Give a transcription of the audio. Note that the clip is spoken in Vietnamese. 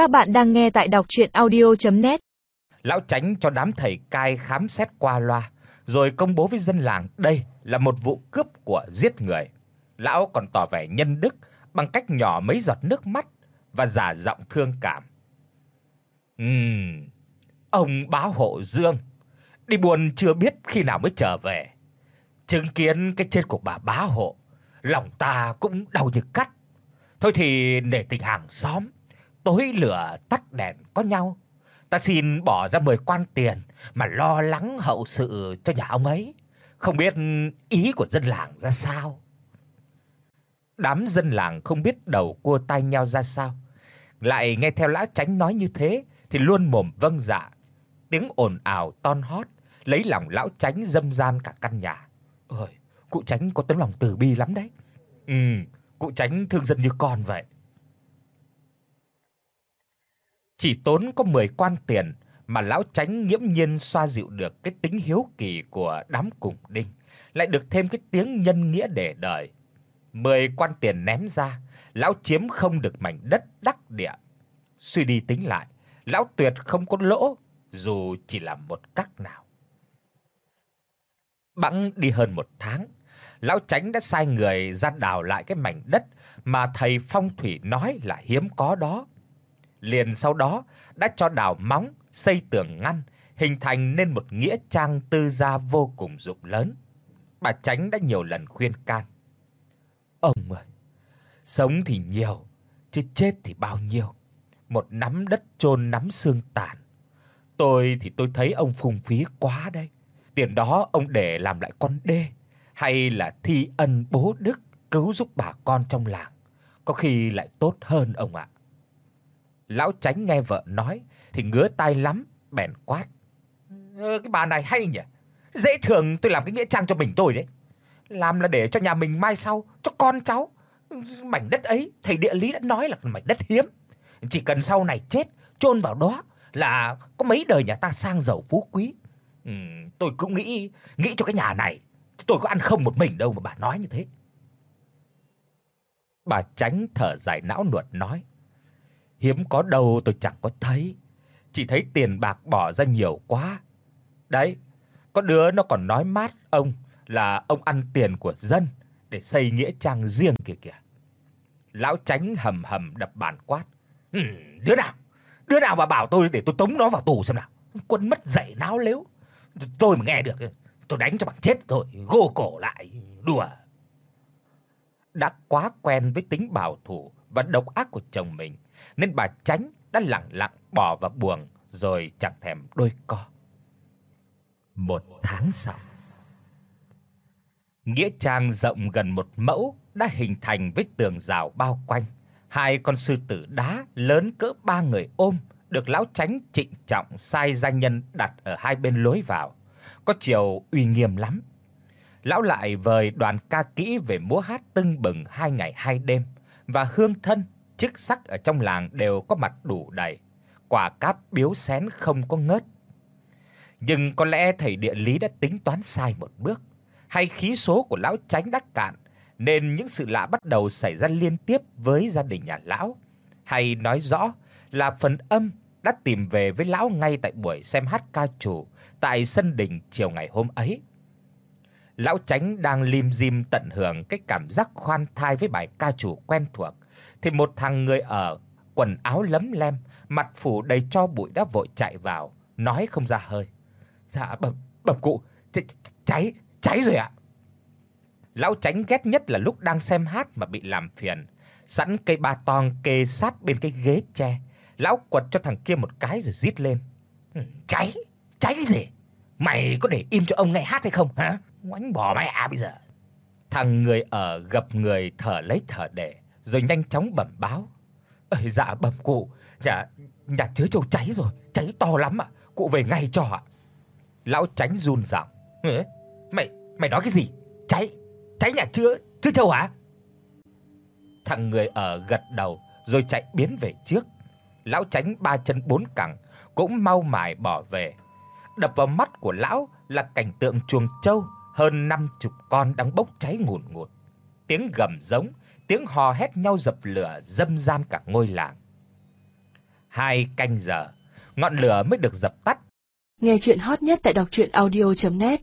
Các bạn đang nghe tại đọc audio net Lão tránh cho đám thầy cai khám xét qua loa, rồi công bố với dân làng đây là một vụ cướp của giết người. Lão còn tỏ vẻ nhân đức bằng cách nhỏ mấy giọt nước mắt và giả giọng thương cảm. Ừm, ông bá hộ Dương đi buồn chưa biết khi nào mới trở về. Chứng kiến cái chết của bà bá hộ, lòng ta cũng đau như cắt. Thôi thì để tình hàng xóm, tối lửa tắt đèn có nhau. Ta xin bỏ ra 10 quan tiền mà lo lắng hậu sự cho nhà ông ấy. Không biết ý của dân làng ra sao. Đám dân làng không biết đầu cua tai nhau ra sao, lại nghe theo lão tránh nói như thế thì luôn mồm vâng dạ. Tiếng ồn ào ton hót lấy lòng lão tránh dâm gian cả căn nhà. Ơi, cụ tránh có tấm lòng từ bi lắm đấy. Ừ, cụ tránh thương dân như con vậy. Chỉ tốn có 10 quan tiền mà lão tránh nghiễm nhiên xoa dịu được cái tính hiếu kỳ của đám cùng đinh, lại được thêm cái tiếng nhân nghĩa để đời. 10 quan tiền ném ra, lão chiếm không được mảnh đất đắc địa. Suy đi tính lại, lão tuyệt không có lỗ dù chỉ là một cách nào. Bẵng đi hơn một tháng, lão Tránh đã sai người ra đào lại cái mảnh đất mà thầy phong thủy nói là hiếm có đó. Liền sau đó đã cho đào móng, xây tường ngăn, hình thành nên một nghĩa trang tư gia vô cùng rộng lớn. Bà Tránh đã nhiều lần khuyên can. Ông ơi, sống thì nhiều, chứ chết thì bao nhiêu. Một nắm đất chôn nắm xương tàn. Tôi thì tôi thấy ông phung phí quá đây. Tiền đó ông để làm lại con đê hay là thi ân bố đức cứu giúp bà con trong làng, có khi lại tốt hơn ông ạ. Lão Tránh nghe vợ nói thì ngứa tai lắm, bèn quát. "Ơ cái bà này hay nhỉ. Dễ thường tôi làm cái nghĩa trang cho mình tôi đấy. Làm là để cho nhà mình mai sau cho con cháu. Mảnh đất ấy thầy địa lý đã nói là mảnh đất hiếm. Chỉ cần sau này chết chôn vào đó là có mấy đời nhà ta sang giàu phú quý. Ừ, tôi cũng nghĩ nghĩ cho cái nhà này, tôi có ăn không một mình đâu mà bà nói như thế. Bà tránh thở dài não nuột nói: "Hiếm có đâu tôi chẳng có thấy, chỉ thấy tiền bạc bỏ ra nhiều quá. Đấy, có đứa nó còn nói mát ông là ông ăn tiền của dân để xây nghĩa trang riêng kìa kìa." Lão tránh hầm hầm đập bàn quát: "Ừ, đứa nào? Đứa nào mà bảo tôi để tôi tống nó vào tù xem nào? Quân mất dạy náo lếu." Tôi mà nghe được tôi đánh cho bằng chết thôi, gô cổ lại, đùa. Đã quá quen với tính bảo thủ và độc ác của chồng mình, nên bà Tránh đã lặng lặng bỏ vào buồng rồi chẳng thèm đôi co. Một tháng sau, nghĩa trang rộng gần một mẫu đã hình thành với tường rào bao quanh. Hai con sư tử đá lớn cỡ ba người ôm được lão tránh trịnh trọng sai gia nhân đặt ở hai bên lối vào, có chiều uy nghiêm lắm. Lão lại vời đoàn ca kỹ về múa hát tưng bừng hai ngày hai đêm và hương thân, chức sắc ở trong làng đều có mặt đủ đầy, quả cáp biếu xén không có ngớt. Nhưng có lẽ thầy địa lý đã tính toán sai một bước, hay khí số của lão tránh đắc cạn nên những sự lạ bắt đầu xảy ra liên tiếp với gia đình nhà lão, hay nói rõ là phần âm đã tìm về với lão ngay tại buổi xem hát ca trù tại sân đình chiều ngày hôm ấy. Lão Tránh đang lim dim tận hưởng cái cảm giác khoan thai với bài ca trù quen thuộc thì một thằng người ở quần áo lấm lem, mặt phủ đầy tro bụi đã vội chạy vào, nói không ra hơi. "Dạ bẩm bẩm cụ, cháy cháy, cháy rồi ạ." Lão Tránh ghét nhất là lúc đang xem hát mà bị làm phiền, sẵn cây ba tong kê sát bên cái ghế tre Lão quật cho thằng kia một cái rồi rít lên. Ừ, cháy, cháy cái gì? Mày có để im cho ông nghe hát hay không hả? Ngoánh bỏ mày à bây giờ. Thằng người ở gập người thở lấy thở để, rồi nhanh chóng bẩm báo. "Ơi dạ bẩm cụ, nhà nhà chứa châu cháy rồi, cháy to lắm ạ, cụ về ngay cho ạ." Lão tránh run giọng. "Mày mày nói cái gì? Cháy? Cháy nhà chứa chứa châu hả?" Thằng người ở gật đầu rồi chạy biến về trước lão tránh ba chân bốn cẳng cũng mau mải bỏ về. Đập vào mắt của lão là cảnh tượng chuồng trâu hơn 50 con đang bốc cháy ngùn ngụt. Tiếng gầm giống, tiếng hò hét nhau dập lửa dâm gian cả ngôi làng. hai canh giờ, ngọn lửa mới được dập tắt. Nghe truyện hot nhất tại doctruyenaudio.net